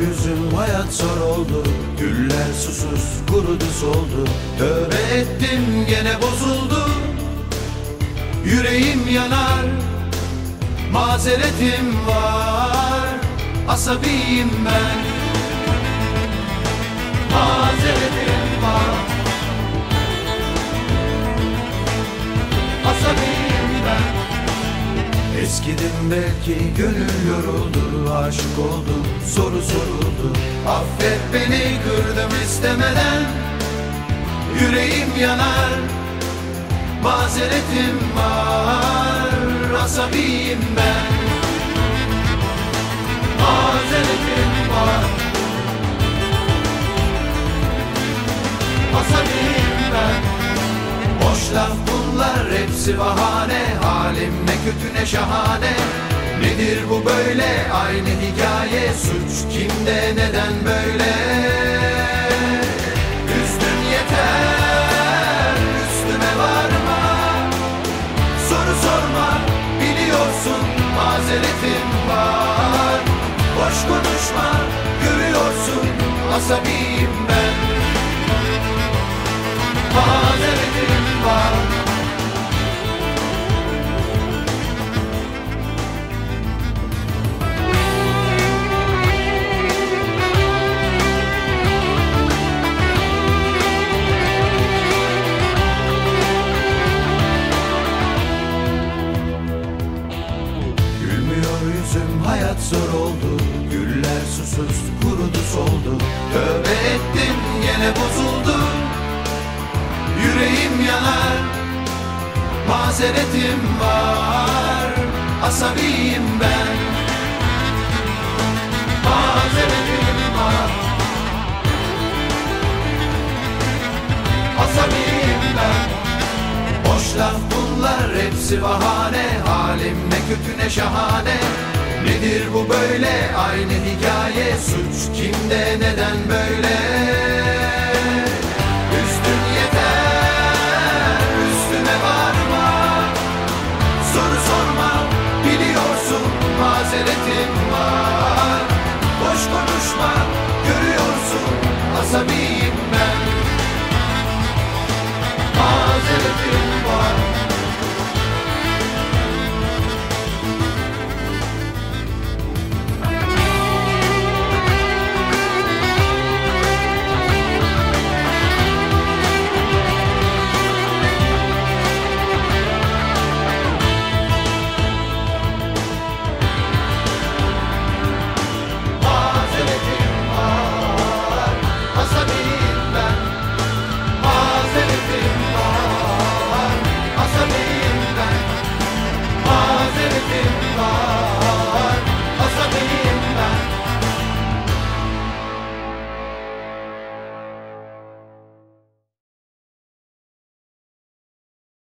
yüzüm hayat zor oldu. Güller susuz kurudu soldu. Tövbe ettim gene bozuldu. Yüreğim yanar Mazeretim var. Asabiyim ben. Mazeretim Eskidim belki gönül yoruldu Aşık oldum soru soruldu. Affet beni kırdım istemeden Yüreğim yanar Mazeretim var Asabiyim ben. Mazeretim var. Asabiyim hepsi bahane Halim ne kötü ne şahane. Nedir bu böyle? Aynı hikaye Suç kimde neden böyle? Üstün yeter üstüme varma. Soru sorma biliyorsun mazeretim var. Boş konuşma görüyorsun asabiyim ben. Mazeretim Susuz kurudu soldu. Tövbe ettim gene bozuldu. Yüreğim yanar Mazeretim var. Asabiyim ben. Mazeretim var. Asabiyim ben. Boş laf bunlar hepsi bahane. Halim ne kötü ne şahane Nedir bu böyle? Aynı hikaye. Suç kimde? Neden böyle